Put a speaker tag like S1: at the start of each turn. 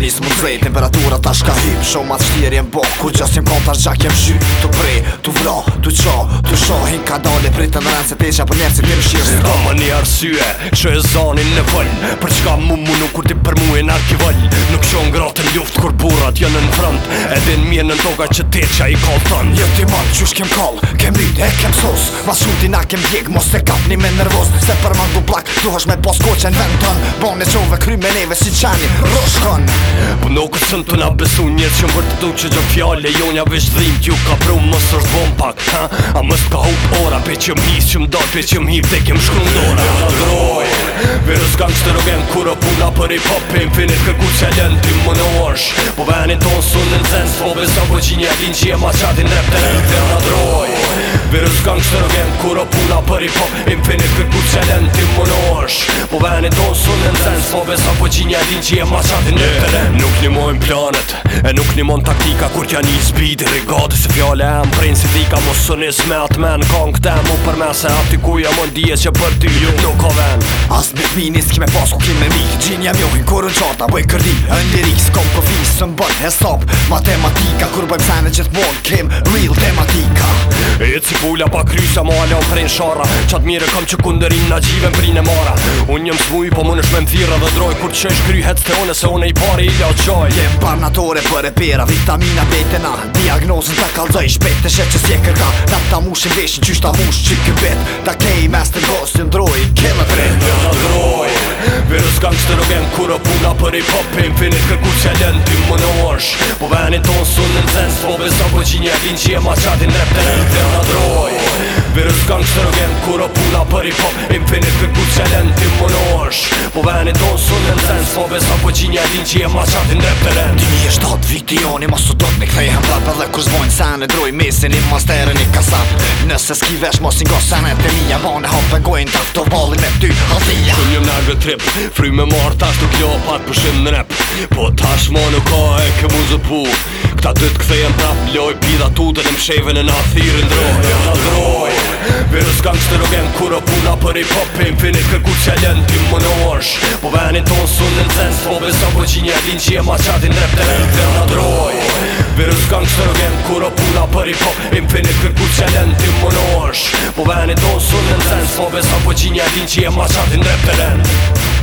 S1: nisë muzej, temperaturat ta shka hip Shoh ma të shtiri e mbo, ku gjas qëm tash gjak jem shy Tu prej, tu vro, tu qo, tu sho ka dole, prej të në se teqa për njerë si të në shirë Se më një arsye, që e zanin në vëll Për qka mu mu nuk kur ti për mu e në arki
S2: Nuk qo në gratë në luft, kur burat janë në frënd Edhe në mjenë në toga që teqa i kallë tënd
S1: Jë ti man, qush kem kallë, k shtyt e kem sos ma shuti na kem bjek, mos se kapni me nervos, Se për mandu plak, tu me pos koqe në vend tën Bon e qove kry me neve si qani, roshkon
S2: Po nuk është në të na besu njërë që më vërtë du që gjë fjale Jonja vish dhim t'ju ka pru më sërë zbom pak ha? A më s'ka hup ora, pe që m'his që m'dat, pe që m'hiv dhe kem shkru ndora Ja droj, virus gang shterogen, kuro puna për i pop Infinit kërku që lën, më Po venin ton sundin zens Po beson po qinja din qie ma qatin rep të rep Dhe në droj gangster again Kuro pula për i pop Infinit për ku qelen ti më në Po veni tonë sunë në po besa po që një din që ma qatë në Nuk një mojnë planet E nuk një mojnë taktika kur t'ja një speed Rigati se fjale e më prejnë si dhika Mos së njës me atë men Kanë këte mu për me se ati ku jam on dje që për ty
S1: ju Nuk ka ven As me t'mini s'ki me pas ku kime me Gjinja mjohin kur në qarta bëj kërdi Në s'kom për së më bën Hesop matematika kur bëjmë sene gjithmon Kim real tematika E cipulla pa krysa mo o prejnë shara Qatë mire kam që kunderin
S2: na gjive mprinë e mara Unë jëmë smuj po më është me më thira dhe droj Kur që është kryhet të one se one i pari
S1: i lo qoj Jem par natore për e pera vitamina na Diagnozën ta kalzoj shpet e shet që sje kërka Da ta mushin veshin qysh ta mush që kë bet Da kej mes të ngos të ndroj Kema tret Ja ta droj Virus gang së të rogen kura puna për i pop Infinit
S2: kërku që jelen ty më në orsh Po venin ton sunë në zens Po beso po që një e din që e ma qatin rep të rep Ja ta droj Virus gang shërgen Kuro pula për i pop Infinit
S1: për ku qelen Ti më në është Po veni do në sunë në sens Po besa po që një din që je ma qatin dhe përren Ti një është atë viti joni Ma së dot me këthej hem plat Edhe kur zvojnë sen e droj Mesin i masterin i kasat Nëse s'ki vesh ma s'ingo sen e të mija Ma në hape gojnë të afto valin me ty Hathia Kull jëm në trip
S2: Fry me marë tash nuk jo në rep Po tash nuk ka e Ta dy t'kthejen prap loj Pida tuten dhe msheve në na thirin droj Ja droj Virus kanë qëtë rogen kura puna për i popin Fini kërku qëllën ti më nërsh Po venin ton su në nëzens Po beso po që din që e ma qatin drep të rrët Ja droj Virus kanë qëtë rogen puna për i popin Fini kërku qëllën ti më nërsh Po venin ton su në nëzens Po beso po që din që e ma qatin drep të